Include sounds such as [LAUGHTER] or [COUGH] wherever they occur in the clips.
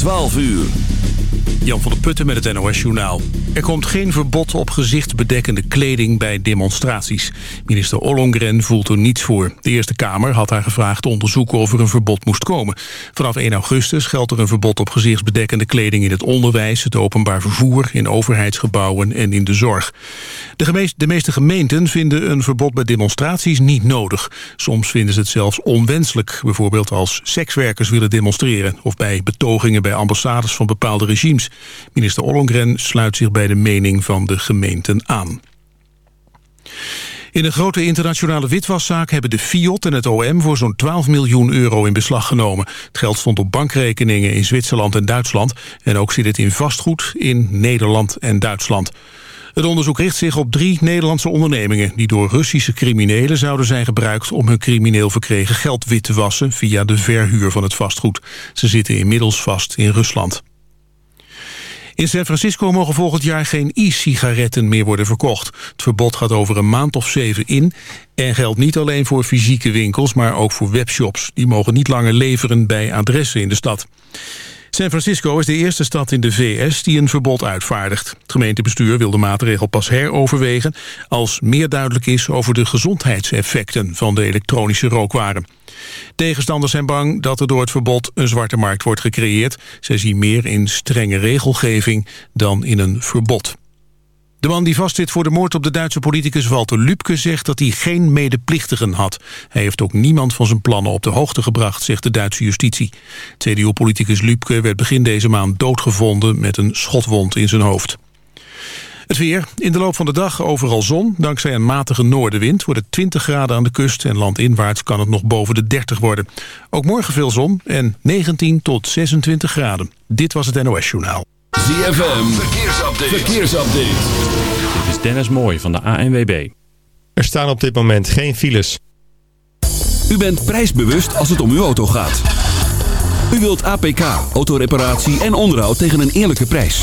12 uur. Jan van der Putten met het NOS-journaal. Er komt geen verbod op gezichtsbedekkende kleding bij demonstraties. Minister Ollongren voelt er niets voor. De Eerste Kamer had haar gevraagd te onderzoeken of er een verbod moest komen. Vanaf 1 augustus geldt er een verbod op gezichtsbedekkende kleding... in het onderwijs, het openbaar vervoer, in overheidsgebouwen en in de zorg. De, de meeste gemeenten vinden een verbod bij demonstraties niet nodig. Soms vinden ze het zelfs onwenselijk. Bijvoorbeeld als sekswerkers willen demonstreren... of bij betogingen bij ambassades van bepaalde regimes. Minister Ollongren sluit zich bij de mening van de gemeenten aan. In een grote internationale witwaszaak hebben de FIOT en het OM voor zo'n 12 miljoen euro in beslag genomen. Het geld stond op bankrekeningen in Zwitserland en Duitsland en ook zit het in vastgoed in Nederland en Duitsland. Het onderzoek richt zich op drie Nederlandse ondernemingen... die door Russische criminelen zouden zijn gebruikt... om hun crimineel verkregen geld wit te wassen... via de verhuur van het vastgoed. Ze zitten inmiddels vast in Rusland. In San Francisco mogen volgend jaar geen e-sigaretten meer worden verkocht. Het verbod gaat over een maand of zeven in... en geldt niet alleen voor fysieke winkels, maar ook voor webshops. Die mogen niet langer leveren bij adressen in de stad. San Francisco is de eerste stad in de VS die een verbod uitvaardigt. Het gemeentebestuur wil de maatregel pas heroverwegen... als meer duidelijk is over de gezondheidseffecten van de elektronische rookwaren. Tegenstanders zijn bang dat er door het verbod een zwarte markt wordt gecreëerd. Zij zien meer in strenge regelgeving dan in een verbod. De man die vastzit voor de moord op de Duitse politicus Walter Lübke zegt dat hij geen medeplichtigen had. Hij heeft ook niemand van zijn plannen op de hoogte gebracht, zegt de Duitse justitie. CDU-politicus Lübke werd begin deze maand doodgevonden met een schotwond in zijn hoofd. Het weer. In de loop van de dag overal zon. Dankzij een matige noordenwind wordt het 20 graden aan de kust... en landinwaarts kan het nog boven de 30 worden. Ook morgen veel zon en 19 tot 26 graden. Dit was het NOS Journaal. ZFM. Verkeersupdate. Verkeersupdate. Dit is Dennis Mooij van de ANWB. Er staan op dit moment geen files. U bent prijsbewust als het om uw auto gaat. U wilt APK, autoreparatie en onderhoud tegen een eerlijke prijs.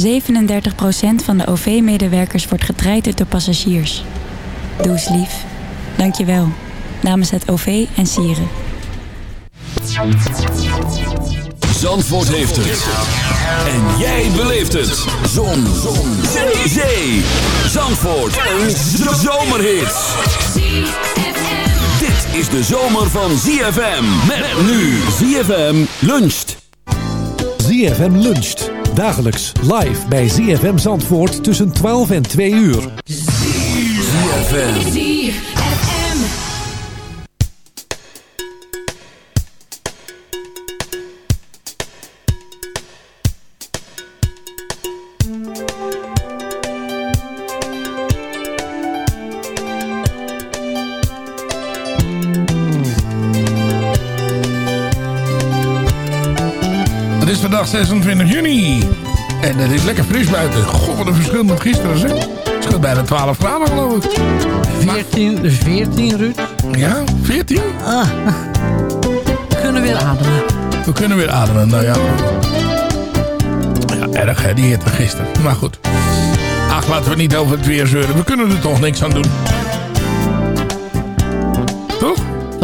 37% van de OV-medewerkers wordt getraind door passagiers. Doe eens lief. Dank je wel. Namens het OV en Sieren. Zandvoort heeft het. En jij beleeft het. Zon. Zon. Zee. Zee. Zandvoort. Een zomerhit. Dit is de zomer van ZFM. Met nu ZFM luncht. ZFM luncht. Dagelijks live bij ZFM Zandvoort tussen 12 en 2 uur. ZFM. 26 juni. En het is lekker fris buiten. Goh, wat een verschil met gisteren, zeg. Het scheelt bijna 12 graden, geloof ik. 14, 14 Ruud. Ja, 14? Ah. We kunnen weer ademen. We kunnen weer ademen, nou ja. Ja, erg hè, die hitte gisteren. Maar goed. Ach, laten we niet over het weer zeuren. We kunnen er toch niks aan doen.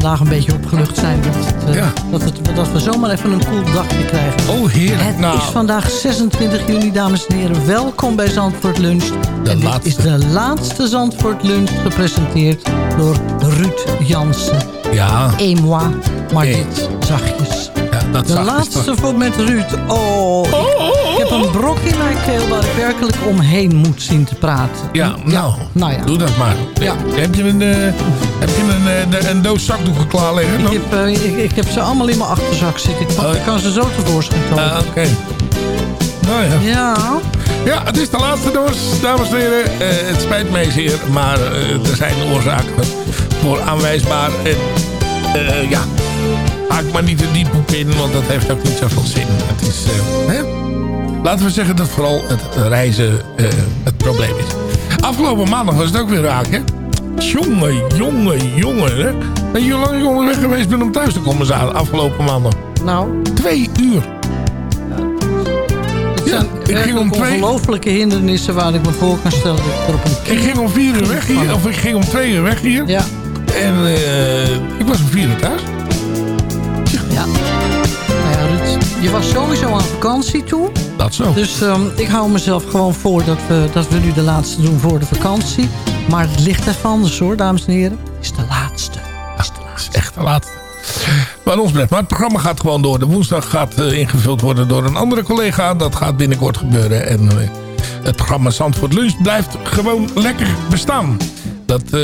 Vandaag een beetje opgelucht zijn dat, het, eh, dat, het, dat we zomaar even een koel dagje krijgen. Oh, heerlijk. Het nou, is vandaag 26 juni, dames en heren. Welkom bij Zandvoort Lunch. De en dit laatste. is de laatste Zandvoort Lunch gepresenteerd door Ruud Jansen. Ja. Et moi, maar dit zachtjes. Ja, dat De laatste voor met Ruud. Oh, ik heb een brok in mijn keel waar ik werkelijk omheen moet zien te praten. Ja, nou, nou ja. doe dat maar. Ja. Heb je een, eh, heb je een, eh, een doos zakdoeken klaar liggen? Ik heb, eh, ik, ik heb ze allemaal in mijn achterzak zitten. Ik, ik kan ze zo tevoorschijn tonen. Ah, Oké. Nou ja. Ja. Ja, het is de laatste doos, dames en heren. Het spijt mij zeer, maar er zijn oorzaken voor aanwijsbaar. En ja, haak maar niet te diep op in, want dat heeft ook niet zoveel zin. Het is, hè? Laten we zeggen dat vooral het reizen eh, het probleem is. Afgelopen maandag was het ook weer raak, hè? Jongen, jongen, jongen, hè? Weet je hoe lang ik onderweg geweest ben om thuis te komen zaten afgelopen maandag? Nou? Twee uur. Zijn ik ging om twee- ongelofelijke hindernissen waar ik me voor kan stellen dat ik er op een Ik ging om vier uur weg hier, of ik ging om twee uur weg hier. Ja. En eh, ik was om vier uur thuis. Ja. Nou ja, Ruud, je was sowieso aan vakantie toen. Dat zo. Dus ehm, ik hou mezelf gewoon voor dat we, dat we nu de laatste doen voor de vakantie. Maar het ligt even anders hoor, dames en heren. Het is de laatste. Het is de laatste. Echt de laatste. Wat ons betreft. Maar het programma gaat gewoon door. De woensdag gaat eh, ingevuld worden door een andere collega. Dat gaat binnenkort gebeuren. En eh, het programma Zandvoort Lunch blijft gewoon lekker bestaan. Dat, eh,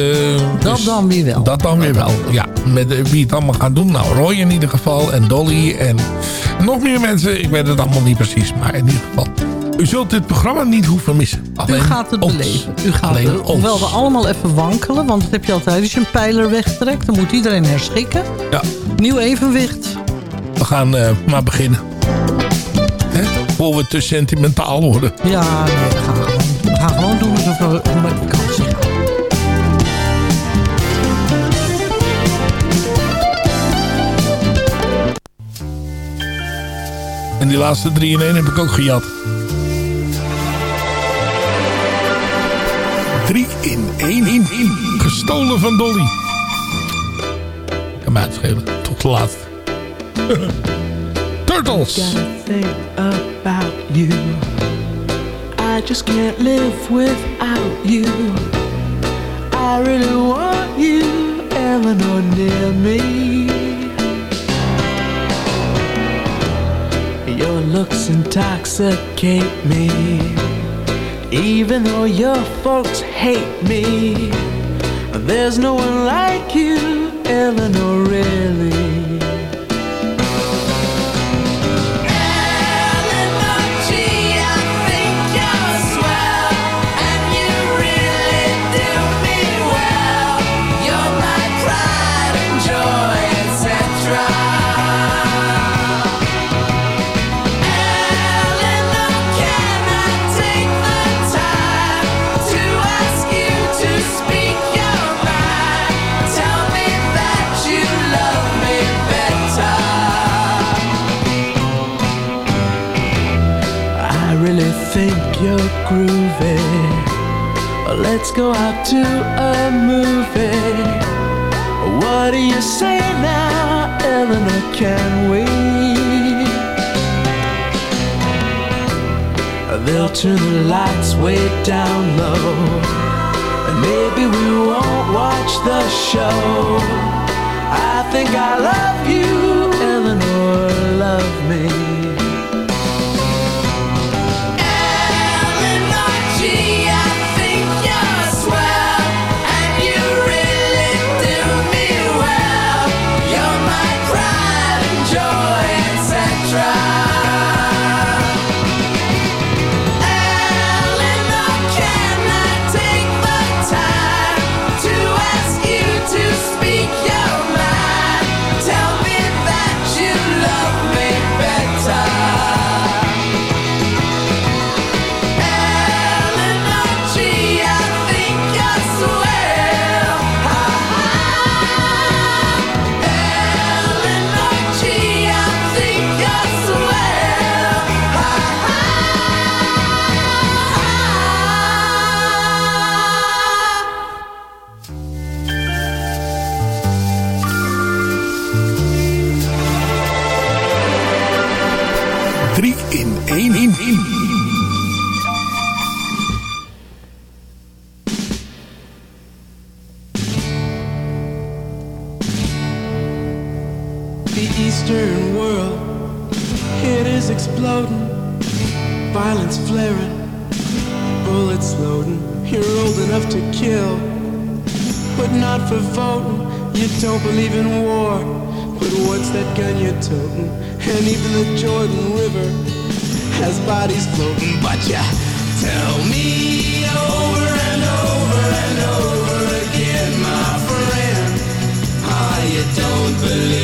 Dat dus- dan weer wel. Dat dan weer wel, ja. Met eh, wie het allemaal gaat doen. Nou, Roy in ieder geval. En Dolly. En nog meer mensen. Ik weet het allemaal niet precies. Maar in ieder geval. U zult dit programma niet hoeven missen. U Alleen gaat het ons. beleven. U gaat Alleen ons. hoewel we allemaal even wankelen. Want dat heb je altijd. Als je een pijler wegtrekt, dan moet iedereen herschikken. Ja. Nieuw evenwicht. We gaan eh, maar beginnen. Hè? Voor we te sentimentaalworden. Ja, nee, we gaan gewoon, we gaan gewoon doen alsof we En die laatste drie in één heb ik ook gejat. Drie in één. In, in. Gestolen van Dolly. Kan mij uitschelen. Tot de laatste. [LAUGHS] Turtles. Think about you. I just can't live without you. I really want you, Eleanor, near me. Your looks intoxicate me. Even though your folks hate me, there's no one like you, Eleanor, really. They'll turn the lights way down low. And maybe we won't watch the show. I think I love you, Eleanor, love me. Don't believe in war, but what's that gun you're toting? And even the Jordan River has bodies floating. But you tell me over and over and over again, my friend, how you don't believe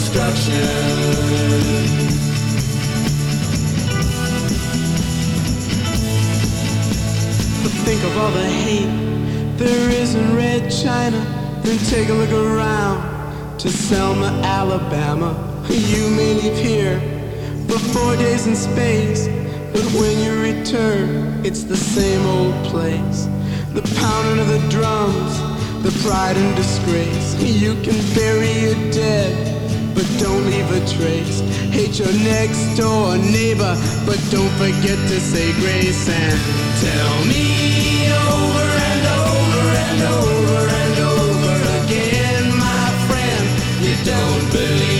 destruction. But think of all the hate there is in Red China. Then take a look around to Selma, Alabama. You may leave here for four days in space, but when you return, it's the same old place. The pounding of the drums, the pride and disgrace. You can bury your dead, but don't leave a trace. Hate your next door neighbor, but don't forget to say grace and tell me over and over and over and over again, my friend. You don't believe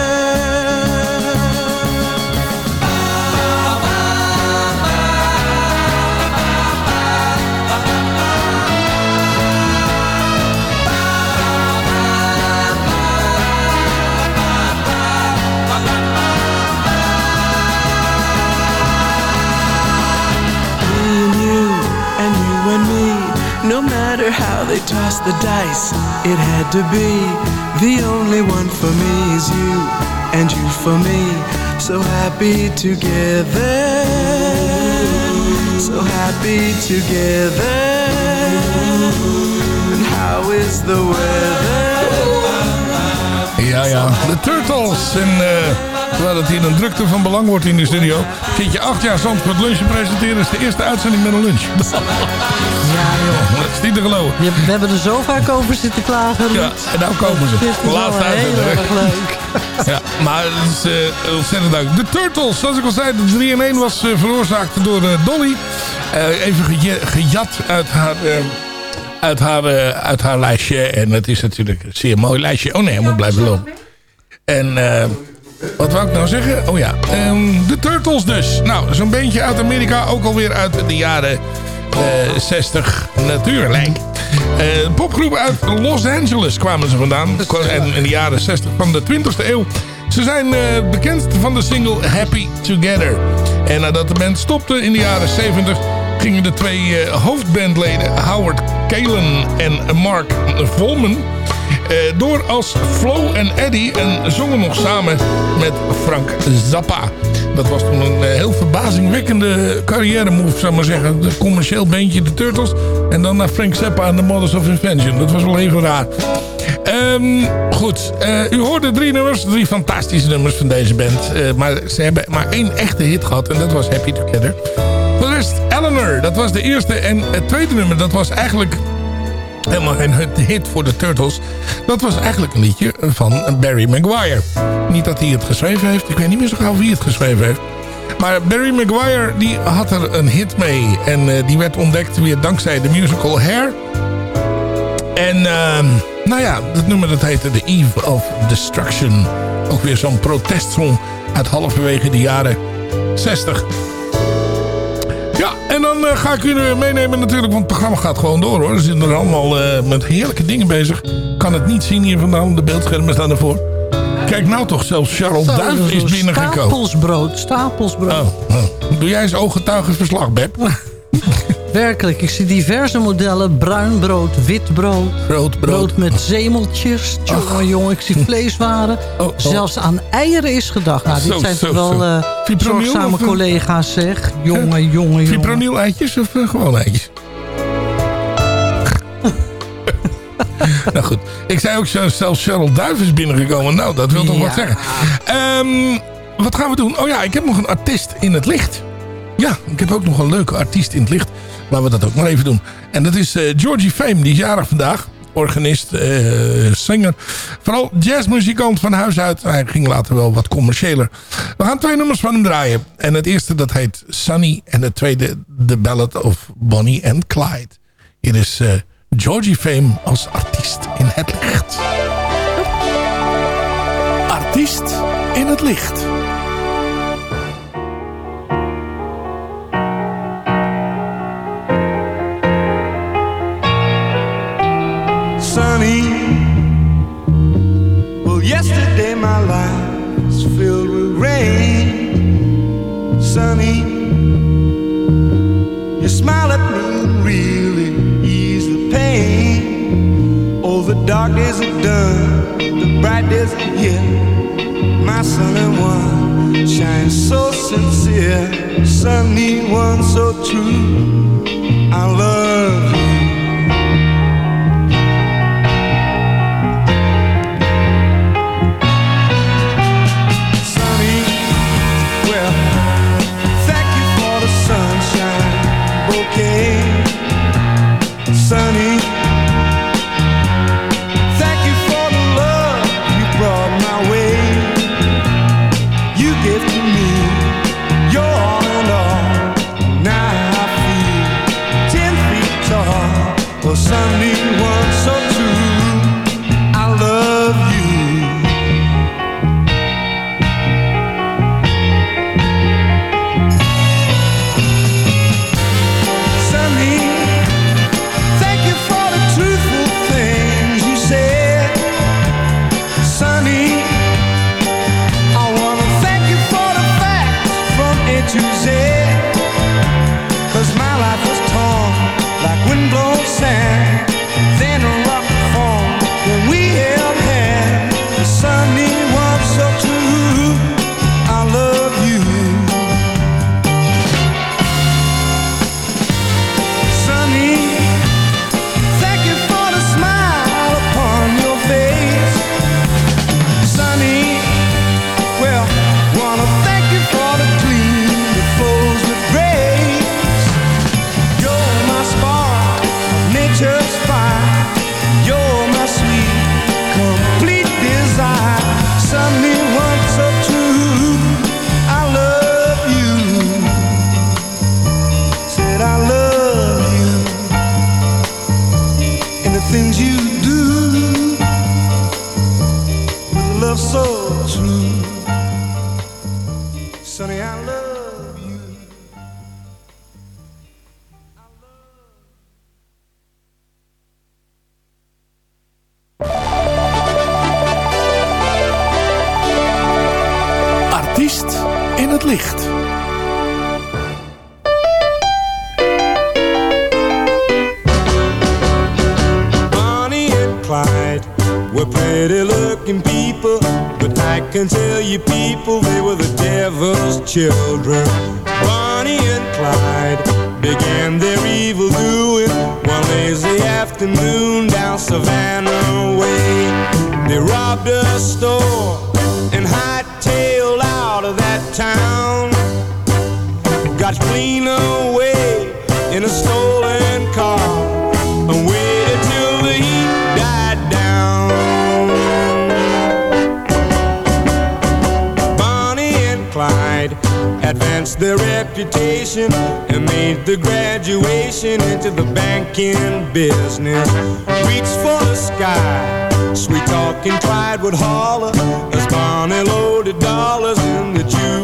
The dice, it had to be. The only one for me is you, and you for me. So happy together, so happy together. And how is the weather? Ja, ja, de Turtles. En eh, terwijl het hier een drukte van belang wordt in de studio... zit je acht jaar Zandvoort Lunch te presenteren. is de eerste uitzending met een lunch. [LAUGHS] Ja, joh. Dat is niet te geloven. We hebben er zo vaak over zitten klagen. Ruud. Ja, en nou komen ze. Wel Laatste heel uitzending. erg leuk. [LAUGHS] Ja, maar het is eh, ontzettend leuk. De Turtles, zoals ik al zei, de 3 in 1 was eh, veroorzaakt door eh, Dolly. Eh, even gejat uit haar, uit, haar, uit haar lijstje. En het is natuurlijk een zeer mooi lijstje. Oh nee, hij moet blijven lopen. En eh, wat wou ik nou zeggen? Oh ja, ehm, de Turtles dus. Nou, zo'n beentje uit Amerika, ook alweer uit de jaren eh 60 natuurlijk. Eh, popgroep uit Los Angeles kwamen ze vandaan. En in de jaren 60 van de 20e eeuw. Ze zijn eh, bekend van de single Happy Together. En nadat de band stopte in de jaren 70 gingen de twee eh, hoofdbandleden Howard Kalen en Mark Volman eh, door als Flo en Eddie en zongen nog samen met Frank Zappa. Dat was toen een eh, heel verbazingwekkende carrière move, zou ik maar zeggen. Een commercieel beentje, de Turtles. En dan naar Frank Zappa en The Mothers of Invention. Dat was wel even raar. Ehm, goed, eh, u hoorde drie nummers, drie fantastische nummers van deze band. Eh, maar ze hebben maar één echte hit gehad en dat was Happy Together. Voor de rest, Eleanor, dat was de eerste. En het tweede nummer, dat was eigenlijk helemaal geen hit voor de Turtles. Dat was eigenlijk een liedje van Barry Maguire. Niet dat hij het geschreven heeft. Ik weet niet meer zo gauw wie het geschreven heeft. Maar Barry Maguire die had er een hit mee. En eh, die werd ontdekt weer dankzij de musical Hair. En ehm, nou ja, dat nummer dat heette The Eve of Destruction. Ook weer zo'n protestsong uit halverwege de jaren 60. Dan eh, ga ik u meenemen natuurlijk, want het programma gaat gewoon door hoor. Ze zitten er allemaal eh, met heerlijke dingen bezig. Kan het niet zien hier vandaan, de beeldschermen staan ervoor. Kijk nou toch, zelfs Charles Zo, Duif is binnengekomen. Stapelsbrood, stapelsbrood. Oh, oh. Doe jij eens ooggetuigenverslag, Beb? [LAUGHS] Werkelijk, ik zie diverse modellen. Bruin brood, wit brood. Brood, brood. met zemeltjes. Jongen, jongen, ik zie [LAUGHS] vleeswaren. Oh, oh. Zelfs aan eieren is gedacht. Nou, dit Zo, zijn zo, toch wel eh Fipronil zorgzame of, collega's, zeg. Jongen, jongen, jongen. Fipronil eitjes of eh, gewoon eitjes? [LAUGHS] nou goed, ik zei ook zelfs zelfs Charles Duif is binnengekomen. Nou, dat wil toch Ja. wat zeggen. Ehm, wat gaan we doen? Oh ja, ik heb nog een artiest in het licht. Ja, ik heb ook nog een leuke artiest in het licht. Laten we dat ook maar even doen. En dat is eh, Georgie Fame, die is jarig vandaag. Organist, eh zanger. Vooral jazzmuzikant van huis uit. Hij ging later wel wat commerciëler. We gaan twee nummers van hem draaien. En het eerste dat heet Sunny. En het tweede The Ballad of Bonnie and Clyde. Hier is eh, Georgie Fame als artiest in het licht. Artiest in het licht. Dark days are done, the bright days are here. My sunny one shines so sincere, sunny one so true. I love made the graduation into the banking business. Reached for the sky, sweet talking Clyde would holler. As Bonnie loaded dollars in the July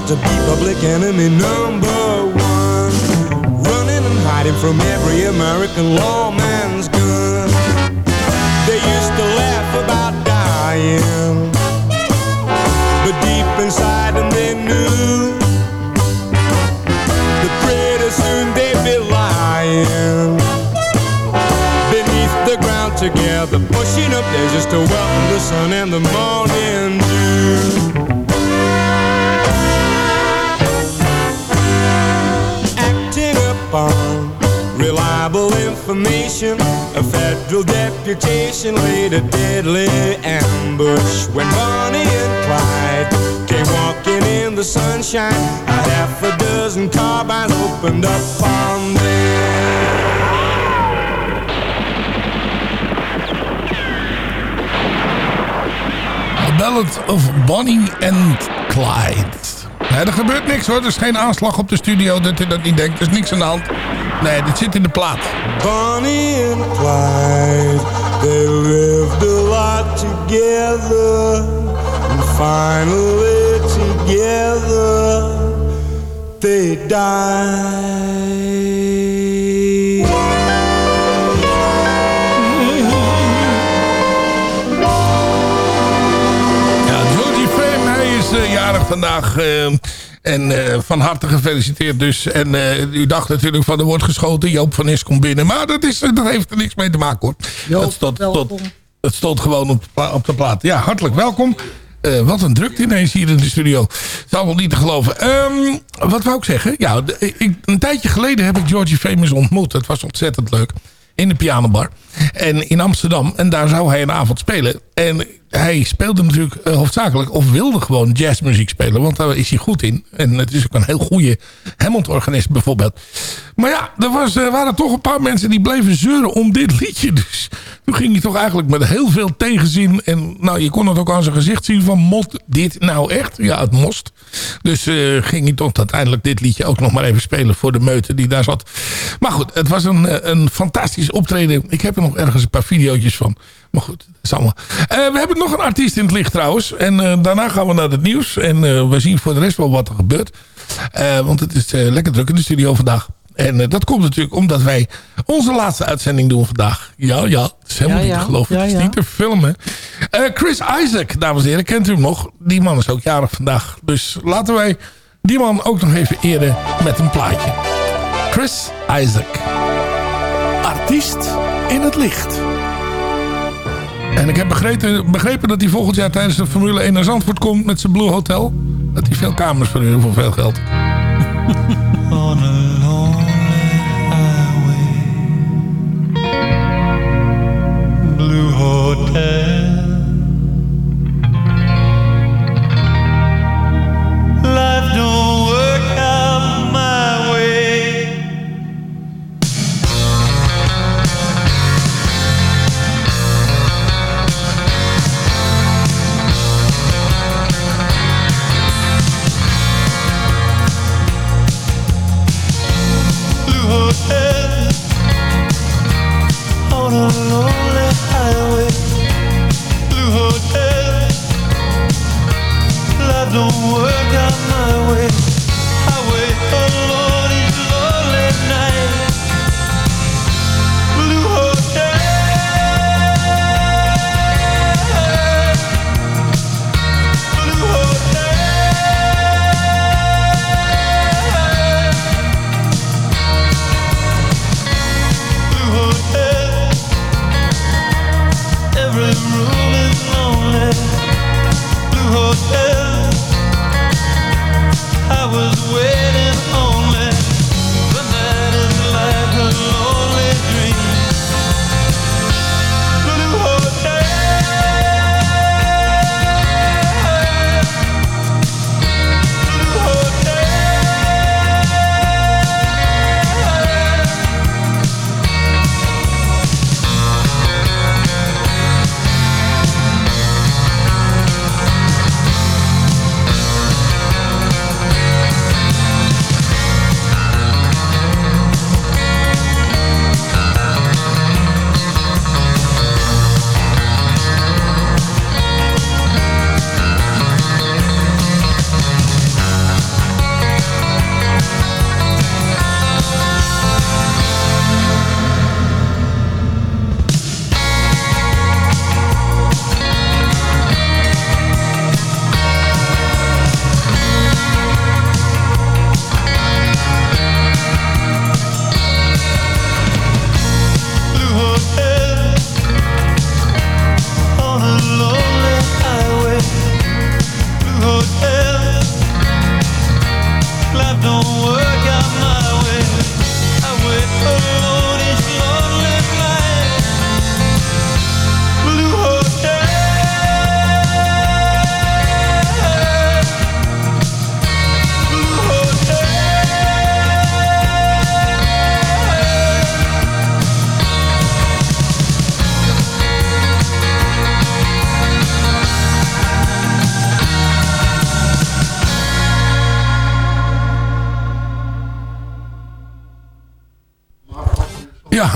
got to be public enemy number one. Running and hiding from every American lawman's gun. They used to laugh about dying. But deep inside them they knew that pretty soon they'd be lying. Beneath the ground together, pushing up there just to welcome the sun and the morning dew. Reliable information. A federal deputation laid a deadly ambush when Bonnie and Clyde came walking in the sunshine. A half a dozen carbines opened up on them. The Ballad of Bonnie and Clyde. Nee, er gebeurt niks hoor. Er is geen aanslag op de studio dat u dat niet denkt. Er is niks aan de hand. Nee, dit zit in de plaat. Bonnie and Clyde, they lived a lot together. And finally together, they died. Vandaag. eh, en eh, van harte gefeliciteerd dus. En eh, u dacht natuurlijk van er wordt geschoten. Joop van Is komt binnen. Maar dat, is, dat heeft er niks mee te maken hoor. het, stond, tot, het stond gewoon op, op de plaat. Ja, hartelijk welkom. Wat een drukte ineens hier in de studio. Zou wel niet te geloven. Ehm, wat wou ik zeggen? Ja, ik, een tijdje geleden heb ik Georgie Famous ontmoet. Het was ontzettend leuk. In de pianobar. En in Amsterdam. En daar zou hij een avond spelen. En hij speelde natuurlijk eh, hoofdzakelijk... of wilde gewoon jazzmuziek spelen. Want daar is hij goed in. En het is ook een heel goede Hammond-organist bijvoorbeeld. Maar ja, er was, waren toch een paar mensen die bleven zeuren om dit liedje. [LAUGHS] Dus toen ging hij toch eigenlijk met heel veel tegenzin. En nou, je kon het ook aan zijn gezicht zien van... Mot dit nou echt? Ja, het moest. Dus eh, ging hij toch uiteindelijk dit liedje ook nog maar even spelen... voor de meute die daar zat. Maar goed, het was een, eh, een fantastisch optreden. Ik heb er nog ergens een paar video's van. Maar goed, dat is allemaal. Eh, we hebben nog een artiest in het licht trouwens. En eh, daarna gaan we naar het nieuws. En eh, we zien voor de rest wel wat er gebeurt. Want het is lekker druk in de studio vandaag. En dat komt natuurlijk omdat wij onze laatste uitzending doen vandaag. Ja, ja, het is helemaal Ja, niet te geloven. Ja, het is niet te filmen. Chris Isaac, dames en heren, kent u hem nog? Die man is ook jarig vandaag. Dus laten wij die man ook nog even eren met een plaatje. Chris Isaac. Artiest in het licht. En ik heb begrepen, begrepen dat hij volgend jaar tijdens de Formule 1 naar Zandvoort komt met zijn Blue Hotel. Dat hij veel kamers verhuurt voor veel geld. [LAUGHS] Blue Hotel.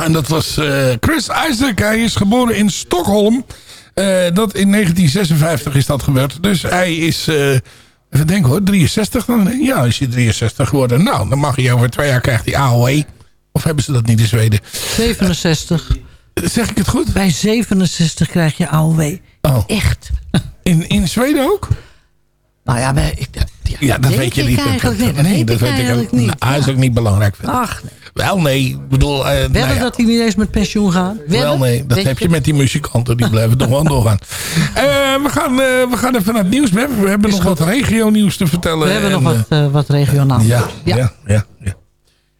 En dat was eh, Chris Isaac. Hij is geboren in Stockholm. Eh, dat in 1956 is dat gebeurd. Dus hij is, eh, even denken hoor, 63 dan? Ja, is hij 63 geworden. Nou, dan mag hij over twee jaar krijgt hij AOE. Of hebben ze dat niet in Zweden? 67. Zeg ik het goed? Bij 67 krijg je AOW. Oh. Echt. In, in Zweden ook? Nou ja, ik, Ja, dat weet weet je niet. Dat Nee, dat weet ik eigenlijk ook. niet. Nou, is ook niet belangrijk. vind. Ach, nee. Wel, nee. Ik bedoel... nou ja. dat hij niet eens met pensioen gaat? Wel nee, dat Weet heb je met die muzikanten. Die blijven toch wel doorgaan. [LAUGHS] Eh, we, gaan, eh, we gaan even naar het nieuws. We hebben, we hebben nog wat regio-nieuws te vertellen. We hebben En, nog wat, wat regionaal. ja, ja, ja, ja.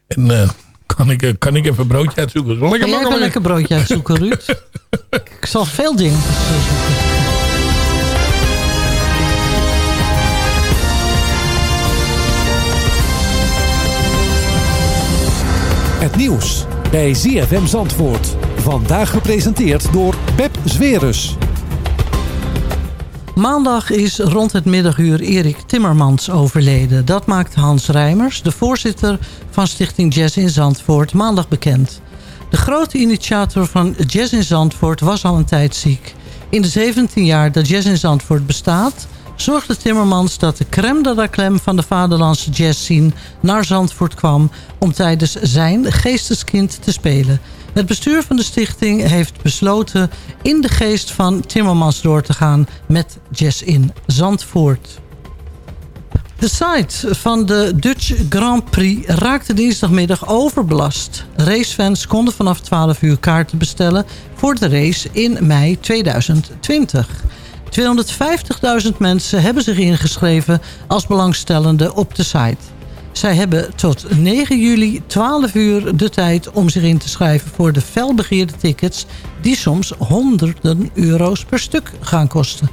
En kan, ik, kan ik even een broodje uitzoeken? Ik Kan jij even al- lekker broodje uitzoeken, Ruud? [LAUGHS] ik zal veel dingen Het nieuws bij ZFM Zandvoort. Vandaag gepresenteerd door Pep Zwerus. Maandag is rond het middaguur Erik Timmermans overleden. Dat maakt Hans Rijmers, de voorzitter van Stichting Jazz in Zandvoort, maandag bekend. De grote initiator van Jazz in Zandvoort was al een tijd ziek. In de 17 jaar dat Jazz in Zandvoort bestaat... zorgde Timmermans dat de crème de la van de vaderlandse jazzscene naar Zandvoort kwam... om tijdens zijn geesteskind te spelen. Het bestuur van de stichting heeft besloten in de geest van Timmermans door te gaan met Jazz in Zandvoort. De site van de Dutch Grand Prix raakte dinsdagmiddag overbelast. Racefans konden vanaf 12 uur kaarten bestellen voor de race in mei 2020. 250.000 mensen hebben zich ingeschreven als belangstellende op de site. Zij hebben tot 9 juli 12 uur de tijd om zich in te schrijven voor de felbegeerde tickets... die soms honderden euro's per stuk gaan kosten.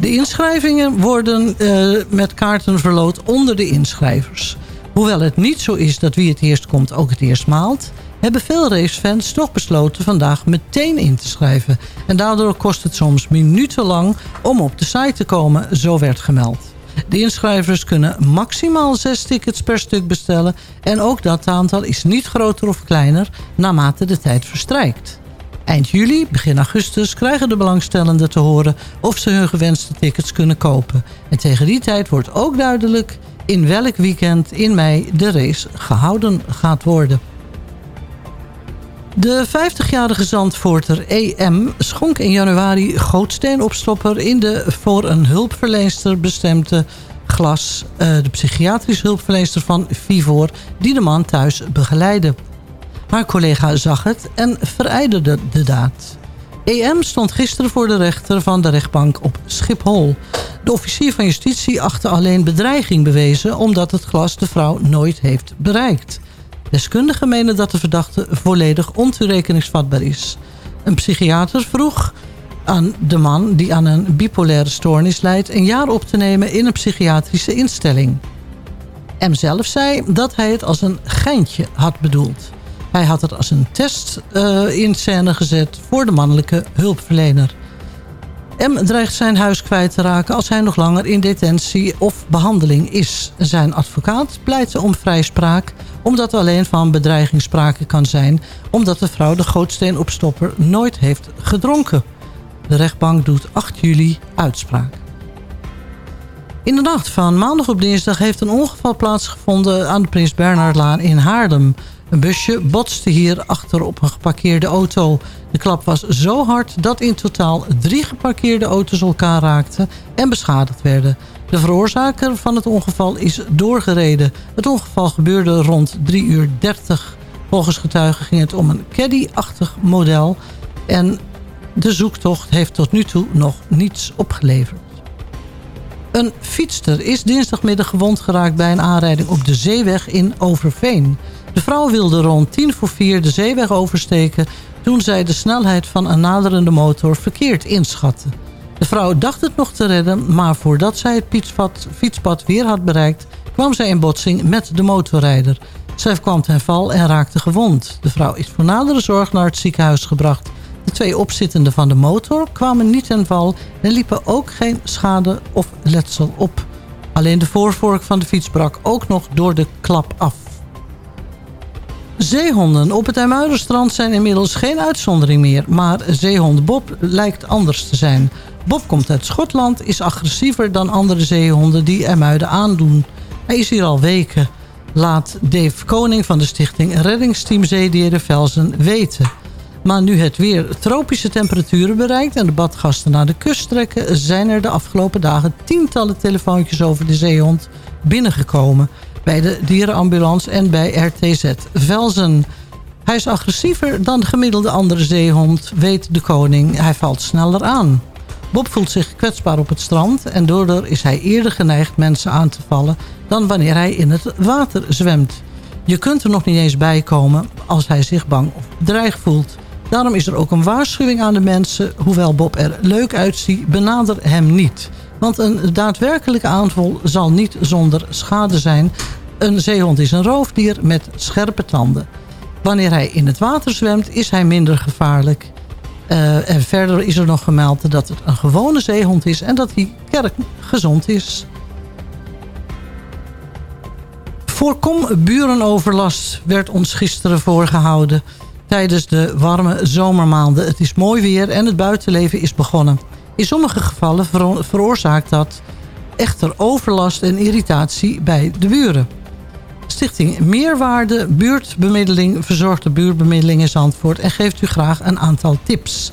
De inschrijvingen worden eh, met kaarten verloot onder de inschrijvers. Hoewel het niet zo is dat wie het eerst komt ook het eerst maalt... hebben veel racefans toch besloten vandaag meteen in te schrijven. En daardoor kost het soms minutenlang om op de site te komen, zo werd gemeld. De inschrijvers kunnen maximaal zes tickets per stuk bestellen... en ook dat aantal is niet groter of kleiner naarmate de tijd verstrijkt. Eind juli, begin augustus krijgen de belangstellenden te horen of ze hun gewenste tickets kunnen kopen. En tegen die tijd wordt ook duidelijk in welk weekend in mei de race gehouden gaat worden. De 50-jarige Zandvoorter EM schonk in januari gootsteenopstopper in de voor een hulpverleenster bestemde glas. Uh, de psychiatrische hulpverleenster van Vivor die de man thuis begeleidde. Haar collega zag het en verijderde de daad. EM stond gisteren voor de rechter van de rechtbank op Schiphol. De officier van justitie achtte alleen bedreiging bewezen... omdat het glas de vrouw nooit heeft bereikt. Deskundigen menen dat de verdachte volledig ontoerekeningsvatbaar is. Een psychiater vroeg aan de man die aan een bipolaire stoornis leidt... een jaar op te nemen in een psychiatrische instelling. M zelf zei dat hij het als een geintje had bedoeld. Hij had het als een test uh, in scène gezet voor de mannelijke hulpverlener. M dreigt zijn huis kwijt te raken als hij nog langer in detentie of behandeling is. Zijn advocaat pleitte om vrijspraak omdat alleen van bedreiging sprake kan zijn... omdat de vrouw de gootsteenopstopper nooit heeft gedronken. De rechtbank doet 8 juli uitspraak. In de nacht van maandag op dinsdag heeft een ongeval plaatsgevonden... aan de Prins Bernhardlaan in Haarlem... Een busje botste hier achter op een geparkeerde auto. De klap was zo hard dat in totaal drie geparkeerde auto's elkaar raakten en beschadigd werden. De veroorzaker van het ongeval is doorgereden. Het ongeval gebeurde rond 3 uur 30. Volgens getuigen ging het om een caddy-achtig model. En de zoektocht heeft tot nu toe nog niets opgeleverd. Een fietster is dinsdagmiddag gewond geraakt bij een aanrijding op de zeeweg in Overveen. De vrouw wilde rond tien voor vier de zeeweg oversteken... toen zij de snelheid van een naderende motor verkeerd inschatte. De vrouw dacht het nog te redden, maar voordat zij het fietspad, fietspad weer had bereikt... kwam zij in botsing met de motorrijder. Zij kwam ten val en raakte gewond. De vrouw is voor nadere zorg naar het ziekenhuis gebracht. De twee opzittenden van de motor kwamen niet ten val... en liepen ook geen schade of letsel op. Alleen de voorvork van de fiets brak ook nog door de klap af. Zeehonden op het IJmuidenstrand zijn inmiddels geen uitzondering meer. Maar zeehond Bob lijkt anders te zijn. Bob komt uit Schotland, is agressiever dan andere zeehonden die IJmuiden aandoen. Hij is hier al weken. Laat Dave Koning van de stichting Reddingsteam Zeedieren Velzen weten. Maar nu het weer tropische temperaturen bereikt en de badgasten naar de kust trekken... zijn er de afgelopen dagen tientallen telefoontjes over de zeehond binnengekomen bij de dierenambulance en bij RTZ Velzen. Hij is agressiever dan de gemiddelde andere zeehond, weet de koning. Hij valt sneller aan. Bob voelt zich kwetsbaar op het strand en daardoor is hij eerder geneigd mensen aan te vallen dan wanneer hij in het water zwemt. Je kunt er nog niet eens bij komen als hij zich bang of dreig voelt. Daarom is er ook een waarschuwing aan de mensen. Hoewel Bob er leuk uitziet, benader hem niet. Want een daadwerkelijke aanval zal niet zonder schade zijn. Een zeehond is een roofdier met scherpe tanden. Wanneer hij in het water zwemt is hij minder gevaarlijk. Uh, en verder is er nog gemeld dat het een gewone zeehond is... en dat hij kerkgezond is. Voorkom burenoverlast werd ons gisteren voorgehouden... tijdens de warme zomermaanden. Het is mooi weer en het buitenleven is begonnen. In sommige gevallen veroorzaakt dat echter overlast en irritatie bij de buren. Stichting Meerwaarde Buurtbemiddeling verzorgt de buurtbemiddeling in Zandvoort... en geeft u graag een aantal tips.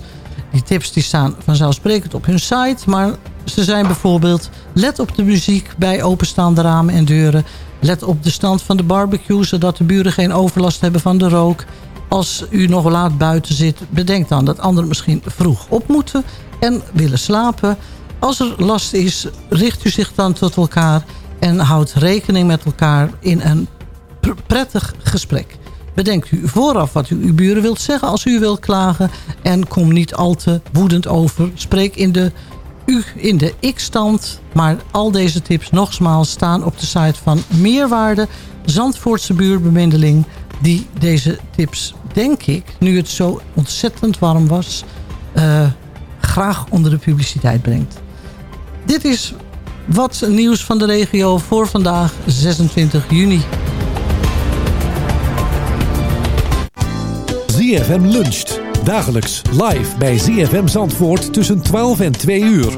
Die tips die staan vanzelfsprekend op hun site... maar ze zijn bijvoorbeeld... let op de muziek bij openstaande ramen en deuren... let op de stand van de barbecue... zodat de buren geen overlast hebben van de rook... Als u nog laat buiten zit, bedenk dan dat anderen misschien vroeg op moeten en willen slapen. Als er last is, richt u zich dan tot elkaar en houd rekening met elkaar in een prettig gesprek. Bedenk u vooraf wat u uw buren wilt zeggen als u wilt klagen. En kom niet al te woedend over. Spreek in de, u in de ik-stand. Maar al deze tips nogmaals staan op de site van Meerwaarde. Zandvoortse buurbemiddeling. Die deze tips, denk ik, nu het zo ontzettend warm was... Uh, graag onder de publiciteit brengt. Dit is wat nieuws van de regio voor vandaag 26 juni. ZFM luncht. Dagelijks live bij ZFM Zandvoort tussen 12 en 2 uur.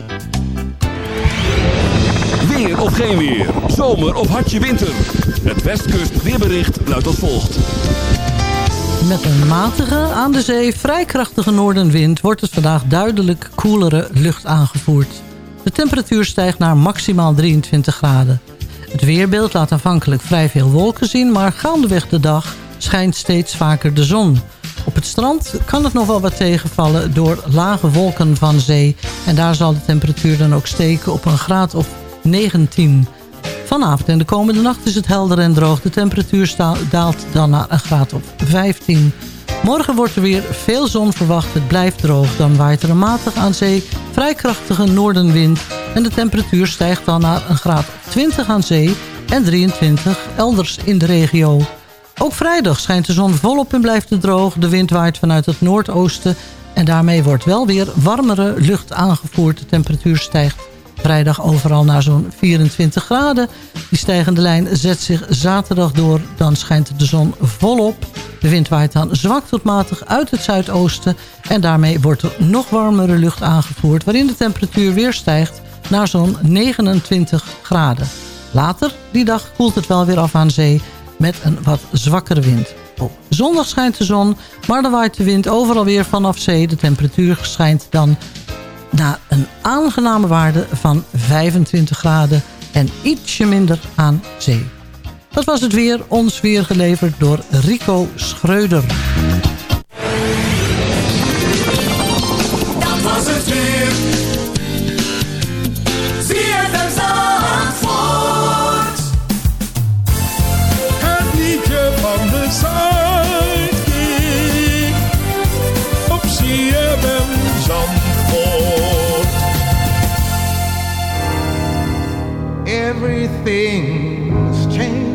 Weer of geen weer. Zomer of hartje winter. Het Westkust weerbericht luidt als volgt. Met een matige, aan de zee vrij krachtige noordenwind... wordt het vandaag duidelijk koelere lucht aangevoerd. De temperatuur stijgt naar maximaal 23 graden. Het weerbeeld laat aanvankelijk vrij veel wolken zien... maar gaandeweg de dag schijnt steeds vaker de zon. Op het strand kan het nog wel wat tegenvallen door lage wolken van zee... en daar zal de temperatuur dan ook steken op een graad of 19. Vanavond en de komende nacht is het helder en droog. De temperatuur daalt dan naar een graad of 15. Morgen wordt er weer veel zon verwacht. Het blijft droog. Dan waait er een matig aan zee vrij krachtige noordenwind. En de temperatuur stijgt dan naar een graad of 20 aan zee en 23 elders in de regio. Ook vrijdag schijnt de zon volop en blijft het droog. De wind waait vanuit het noordoosten. En daarmee wordt wel weer warmere lucht aangevoerd. De temperatuur stijgt vrijdag overal naar zo'n 24 graden. Die stijgende lijn zet zich zaterdag door. Dan schijnt de zon volop. De wind waait dan zwak tot matig uit het zuidoosten. En daarmee wordt er nog warmere lucht aangevoerd... waarin de temperatuur weer stijgt naar zo'n 29 graden. Later die dag koelt het wel weer af aan zee met een wat zwakkere wind. Op zondag schijnt de zon, maar dan waait de wind overal weer vanaf zee. De temperatuur schijnt dan naar een aangename waarde van 25 graden en ietsje minder aan zee. Dat was het weer, ons weer geleverd door Rico Schreuder. things change.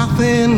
Nothing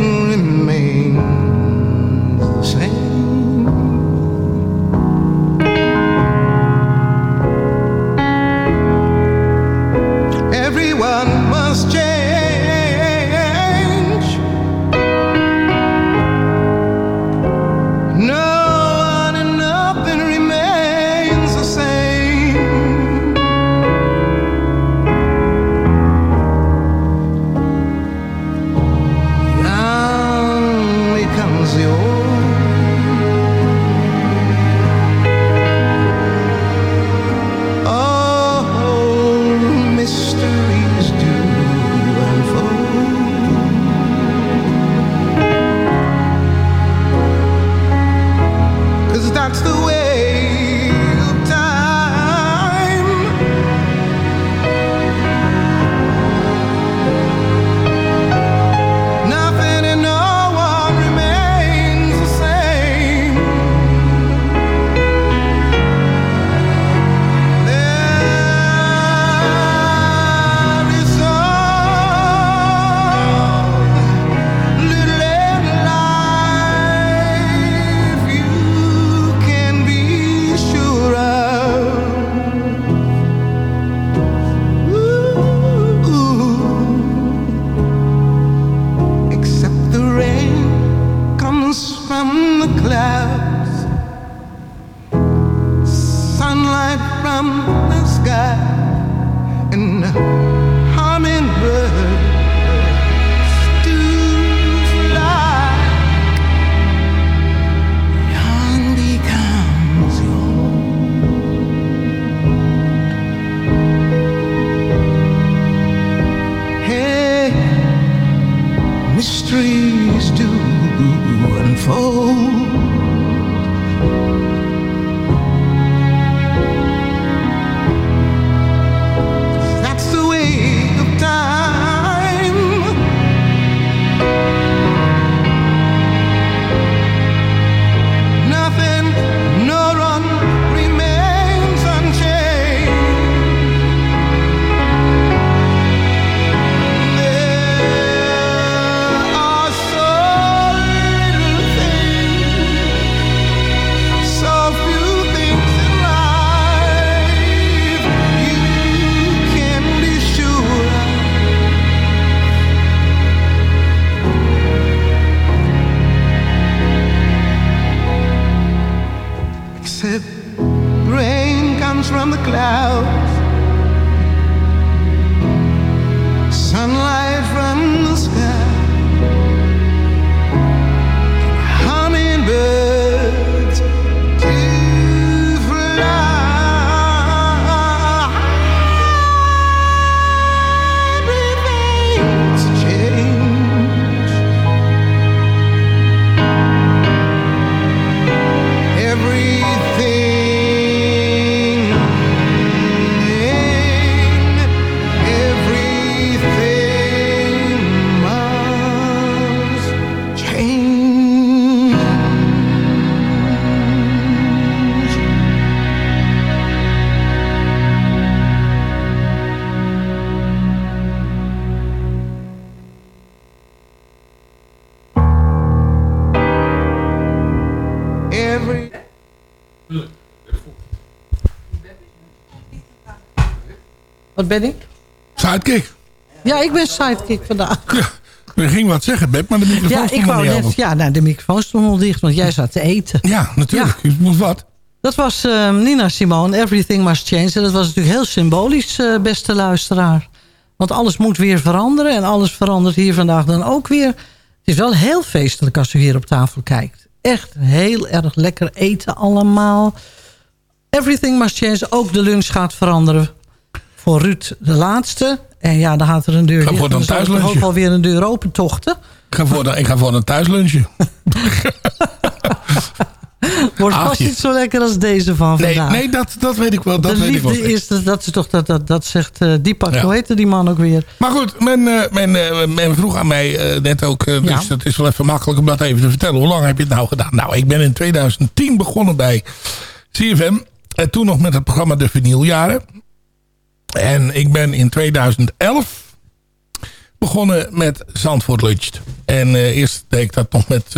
fold. Wat ben ik? Sidekick. Ja, ik ben sidekick vandaag. [LAUGHS] Je ging wat zeggen, Beb, maar de microfoon Ja, stond ik wou net... Ja, nou, de microfoon stond nog dicht, want jij zat te eten. Ja, natuurlijk. Je moet wat. Dat was eh, Nina Simone, Everything Must Change. En dat was natuurlijk heel symbolisch, eh, beste luisteraar. Want alles moet weer veranderen. En alles verandert hier vandaag dan ook weer. Het is wel heel feestelijk als u hier op tafel kijkt. Echt heel erg lekker eten allemaal. Everything Must Change. Ook de lunch gaat veranderen. Voor Ruud de laatste. En ja, dan gaat er een deur Ga dicht. voor dan Dan zal er thuislunchen. ook alweer een deur open tochten. Ik ga voor, ik ga voor een thuislunchje. [LAUGHS] Wordt vast niet zo lekker als deze van Nee, vandaag. nee dat, dat weet ik wel. Dat de weet ik wel. is, dat, dat toch, dat, dat, dat zegt eh Deepak, Ja. hoe heette die man ook weer? Maar goed, men, eh, men, eh, men vroeg aan mij net ook... Ja. dus het is wel even makkelijk om dat even te vertellen. Hoe lang heb je het nou gedaan? Nou, ik ben in 2010 begonnen bij CFM. En toen nog met het programma De Vinyljaren. En ik ben in 2011 begonnen met Zandvoort Luncht. En eh, eerst deed ik dat nog met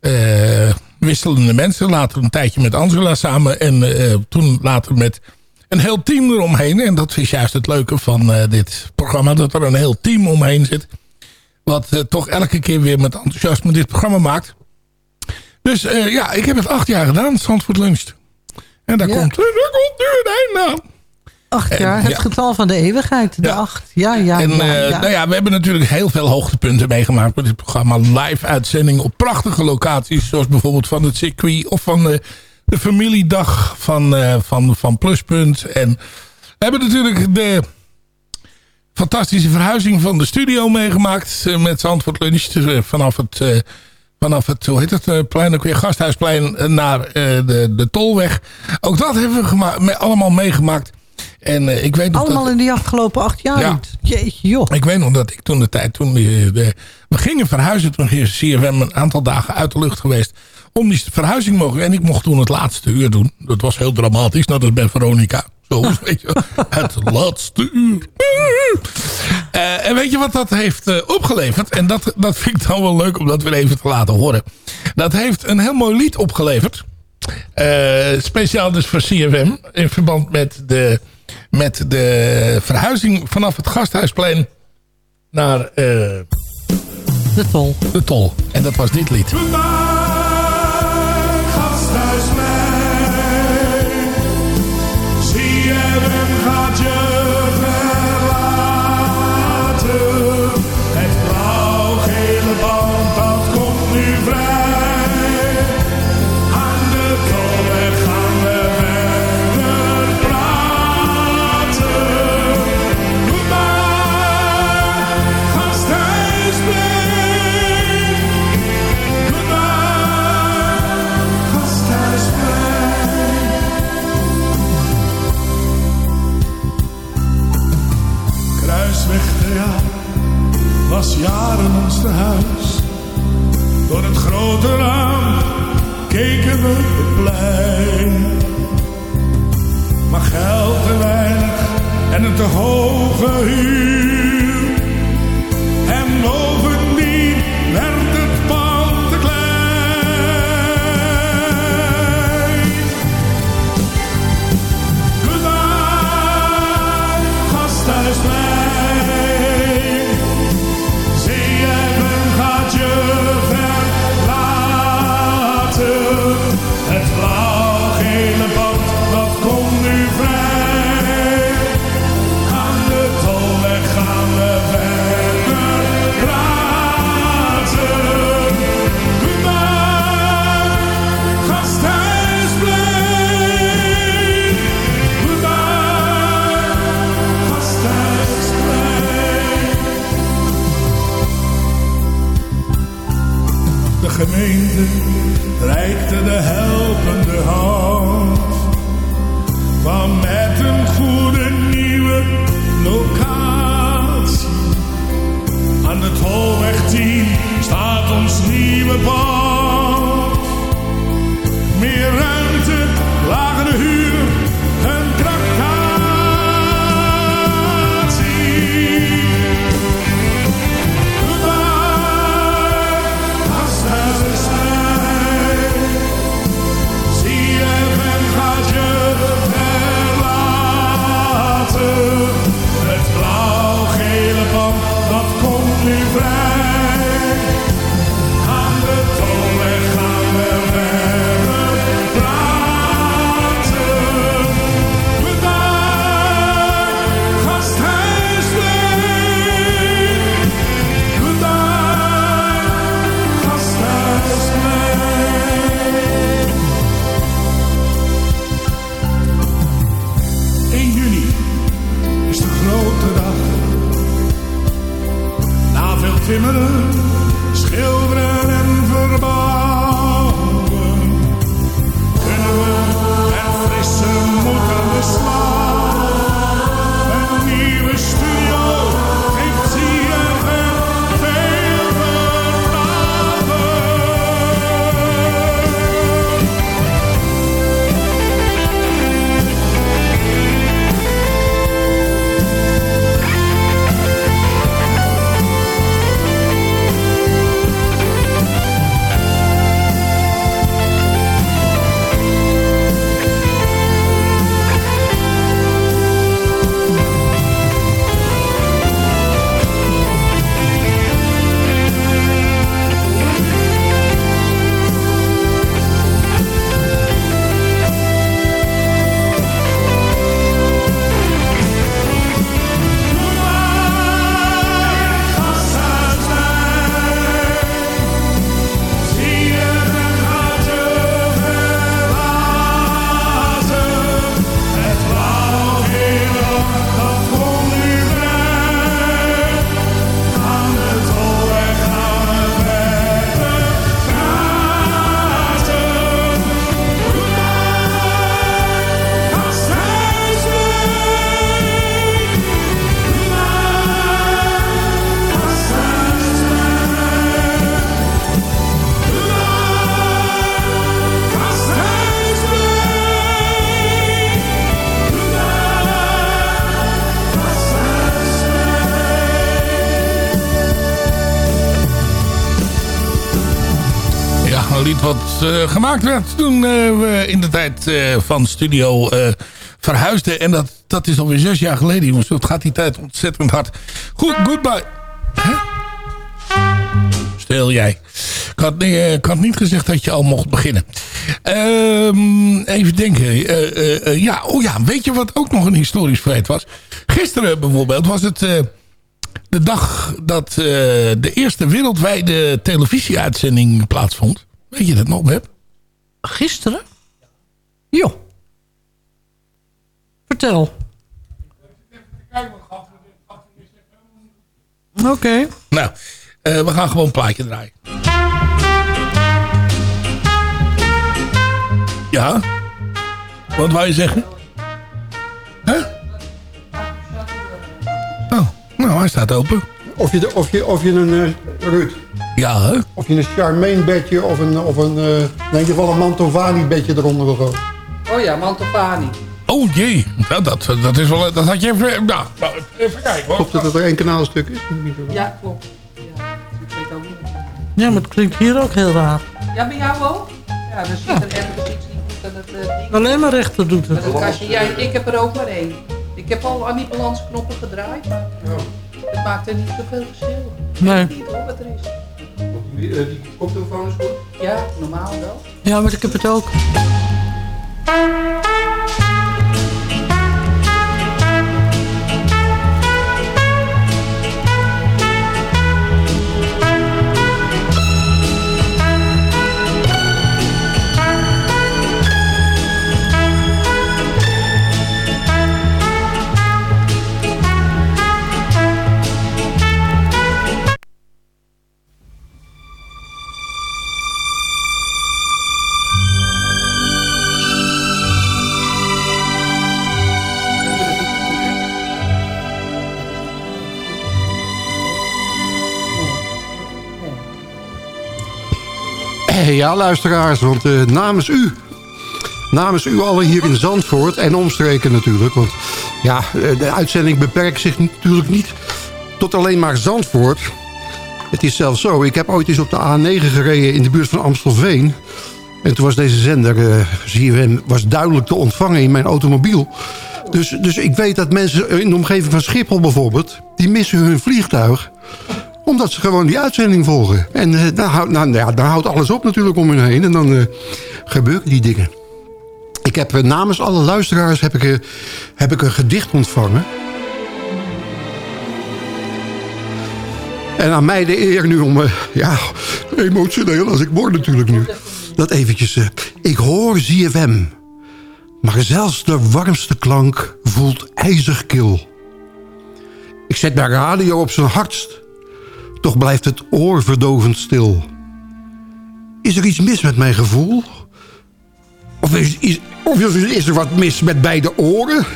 eh, eh, wisselende mensen. Later een tijdje met Angela samen. En toen later met een heel team eromheen. En dat is juist het leuke van dit programma. Dat er een heel team omheen zit. Wat toch elke keer weer met enthousiasme dit programma maakt. Dus ja, ik heb het acht jaar gedaan. Zandvoort Luncht. En daar, Ja. komt, daar komt nu een einde aan. Acht jaar, het ja. getal van de eeuwigheid, de acht. Ja, ja, En ja, eh, ja. Nou ja, we hebben natuurlijk heel veel hoogtepunten meegemaakt met dit programma. Live uitzendingen op prachtige locaties. Zoals bijvoorbeeld van het circuit of van de, de familiedag van, eh, van, van Pluspunt. En we hebben natuurlijk de fantastische verhuizing van de studio meegemaakt. eh, met Zandvoort Lunch. Vanaf het... Vanaf het, hoe heet het, plein ook weer, Gasthuisplein naar de, de Tolweg. Ook dat hebben we allemaal meegemaakt. En eh, ik weet Allemaal dat, in die afgelopen acht jaar. Ja. Jeetje, joh. ik weet nog dat ik toen de tijd, toen die, de, we gingen verhuizen, toen is CFM een aantal dagen uit de lucht geweest om die verhuizing mogelijk. En ik mocht toen het laatste uur doen. Dat was heel dramatisch, net als bij Veronica. Zo, [LAUGHS] weet je, het laatste uur. Eh, en weet je wat dat heeft eh, opgeleverd? En dat, dat vind ik dan wel leuk om dat weer even te laten horen. Dat heeft een heel mooi lied opgeleverd. Eh, speciaal dus voor CFM. In verband met de, met de verhuizing vanaf het Gasthuisplein naar eh, de tol. De tol. En dat was dit lied. Was jaren ons tehuis. Door het grote raam keken we het plein. Maar geld te weinig en een te hoge huur. En bovendien gemaakt werd toen eh, we in de tijd eh, van studio eh, verhuisden. En dat, dat is alweer zes jaar geleden, jongens. Dat gaat die tijd ontzettend hard. Goed, goodbye. Hè? Stil jij. Ik had, ik had niet gezegd dat je al mocht beginnen. Ehm, even denken. Eh, eh, eh, ja, oh ja, weet je wat ook nog een historisch feit was? Gisteren bijvoorbeeld was het... eh, de dag dat eh, de eerste wereldwijde televisieuitzending plaatsvond. Weet je dat nog, Web? Gisteren? Jo. Vertel. Oké. Nou, eh, we gaan gewoon een plaatje draaien. Ja? Wat wou je zeggen? Huh? Oh, nou, hij staat open. Of je, de- of je, of je een, eh Ruud, Ja, hè? of je een Charmaine bedje of een, of een eh, in ieder geval een Mantovani bedje eronder wil gooien. Oh ja, Mantovani. Oh jee, nou, dat, dat is wel... Dat had je even... Nou, even kijken hoor. Klopt dat het er één kanaalstuk is? Ja, klopt. Ja, maar het klinkt hier ook heel raar. Ja, bij jou ook? Ja, dan zit er ergens iets niet goed aan het eh, ding. Alleen maar rechter doet het. het kastje. Ja, ik heb er ook maar één. Ik heb al aan die balansknoppen gedraaid, maar het maakt er niet zoveel verschil. Nee. Ik weet niet hoor wat er is. Die, eh, die koptelefoon is goed? Ja, normaal wel. Ja, maar ik heb het ook. Ja, luisteraars, want eh, namens u... Namens u allen hier in Zandvoort en omstreken natuurlijk. Want ja, eh, de uitzending beperkt zich natuurlijk niet tot alleen maar Zandvoort. Het is zelfs zo, ik heb ooit eens op de A9 gereden in de buurt van Amstelveen. En toen was deze zender, eh ZFM, was duidelijk te ontvangen in mijn automobiel. Dus, dus ik weet dat mensen in de omgeving van Schiphol bijvoorbeeld... die missen hun vliegtuig omdat ze gewoon die uitzending volgen. En eh, dan, houdt, nou, ja, dan houdt alles op natuurlijk om hun heen. En dan eh, gebeuren die dingen. Ik heb eh, namens alle luisteraars heb ik, heb ik een gedicht ontvangen. En aan mij de eer nu om... ja, emotioneel als ik word natuurlijk nu. Dat eventjes... ik hoor ZFM. Maar zelfs de warmste klank voelt ijzig kil. Ik zet mijn radio op zijn hardst. Toch blijft het oor verdovend stil. Is er iets mis met mijn gevoel? Of is, of is er wat mis met beide oren?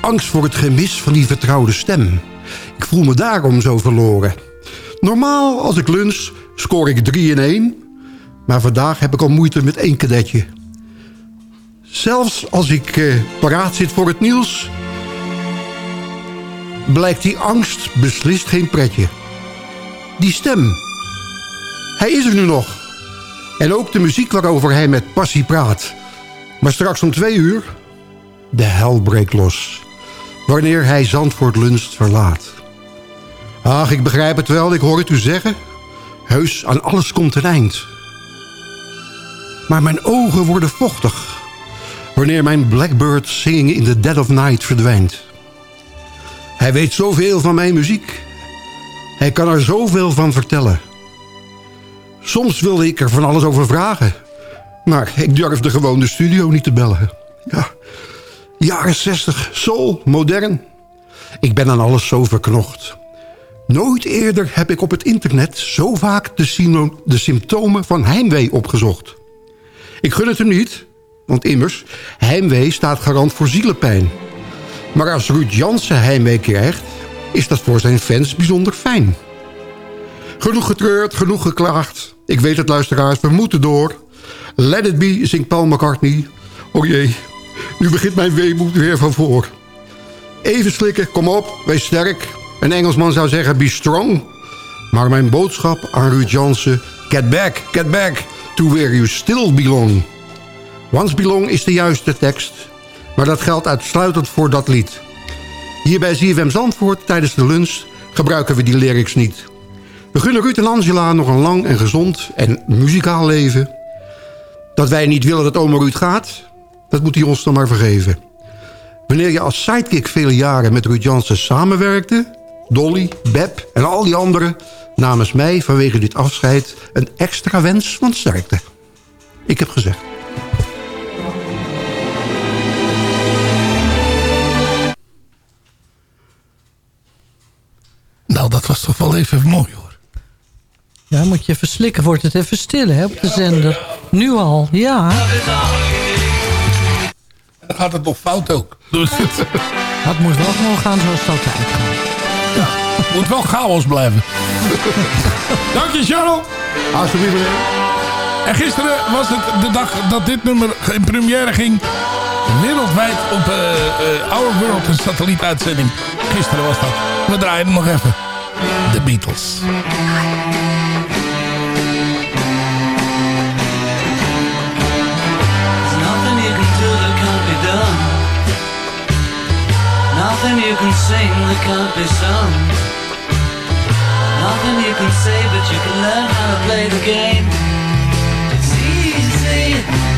Angst voor het gemis van die vertrouwde stem. Ik voel me daarom zo verloren. Normaal, als ik lunch, scoor ik 3 in 1. Maar vandaag heb ik al moeite met één kadetje. Zelfs als ik eh, paraat zit voor het nieuws... blijkt die angst beslist geen pretje. Die stem, hij is er nu nog. En ook de muziek waarover hij met passie praat. Maar straks om twee uur, de hel breekt los. Wanneer hij Zandvoort Lunst verlaat. Ach, ik begrijp het wel, ik hoor het u zeggen. Heus, aan alles komt een eind. Maar mijn ogen worden vochtig. Wanneer mijn Blackbird singing in the dead of night verdwijnt. Hij weet zoveel van mijn muziek. Hij kan er zoveel van vertellen. Soms wilde ik er van alles over vragen. Maar ik durfde gewoon de studio niet te bellen. Ja, jaren 60, soul, modern. Ik ben aan alles zo verknocht. Nooit eerder heb ik op het internet zo vaak de, de symptomen van heimwee opgezocht. Ik gun het hem niet, want immers, heimwee staat garant voor zielepijn. Maar als Ruud Jansen heimwee krijgt, is dat voor zijn fans bijzonder fijn. Genoeg getreurd, genoeg geklaagd. Ik weet het, luisteraars, we moeten door. Let it be, zingt Paul McCartney. O jee, nu begint mijn weemoed weer van voor. Even slikken, kom op, wees sterk. Een Engelsman zou zeggen, be strong. Maar mijn boodschap aan Ruud Jansen... Get back, get back, to where you still belong. Once belong is de juiste tekst. Maar dat geldt uitsluitend voor dat lied. Hier bij ZFM Zandvoort tijdens de lunch gebruiken we die lyrics niet. We gunnen Ruud en Angela nog een lang en gezond en muzikaal leven. Dat wij niet willen dat oma Ruud gaat, dat moet hij ons dan maar vergeven. Wanneer je als sidekick vele jaren met Ruud Jansen samenwerkte... Dolly, Beb en al die anderen... namens mij vanwege dit afscheid een extra wens van sterkte. Ik heb gezegd. Nou, dat was toch wel even mooi hoor. Ja, moet je even slikken, wordt het even stil hè, op de zender. Nu al, ja. Dan gaat het nog fout ook. [LAUGHS] Het Het moet wel gewoon gaan zoals het altijd gaat. moet wel chaos blijven. [LAUGHS] Dank je, Charles. Alsjeblieft, meneer. En gisteren was het de dag dat dit nummer in première ging. Wereldwijd op eh eh, Our World, een satellietuitzending. Gisteren was dat. We draaien nog even. De Beatles. Nothing you can sing that can't be sung. Nothing you can say, but you can learn how to play the game. It's easy.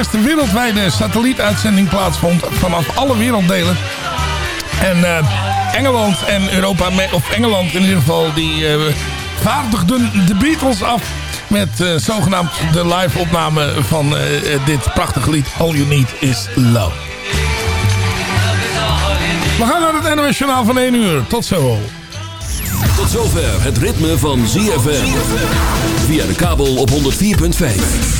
Eerste wereldwijde satellietuitzending plaatsvond vanaf alle werelddelen. En eh, Engeland en Europa, of Engeland in ieder geval, die eh, vaardigden de Beatles af... met eh, zogenaamd de live opname van dit prachtige lied All You Need Is Love. We gaan naar het NOS Journaal van 1 uur. Tot zo. Tot zover het ritme van ZFM. Via de kabel op 104.5.